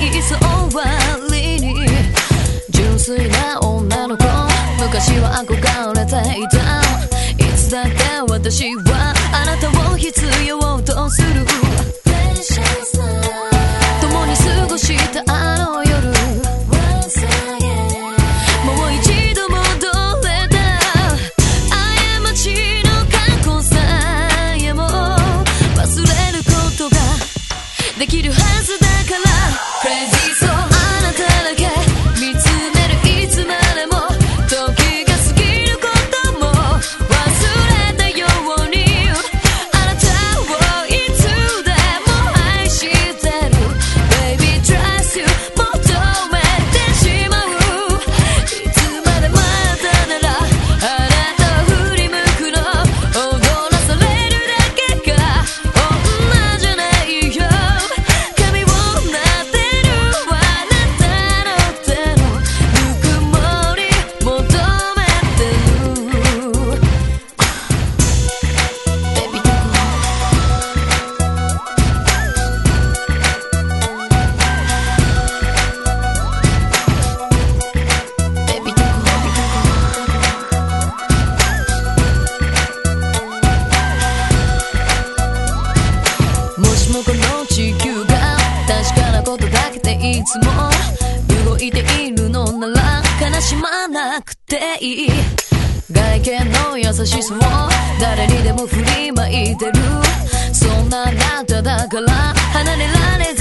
いつ終わりに純粋な女の子昔は憧れていたいつだって私はあなたを必要とする。共に過ごしたあの夜。もう一度戻れた。過ちの過去さえも忘れることができるはずだ。つも動いているのなら悲しまなくていい。外見の優しさを誰にでも振りまいてる。そんなあなただから離れられず。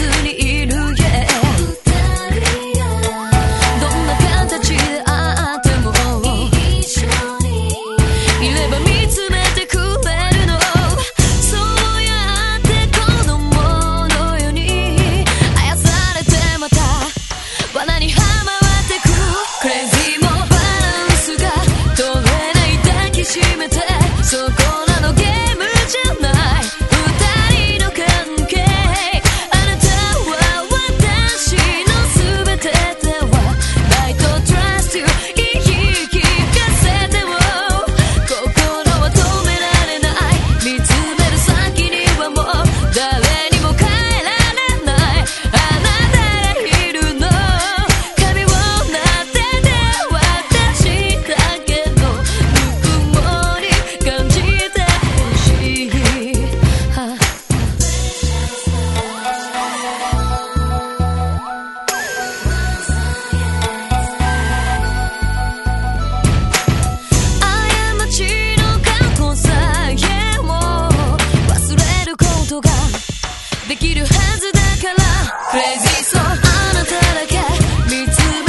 できるはずだから。Crazy so あなただけ見つめ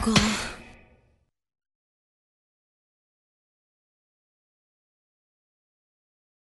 뜨거워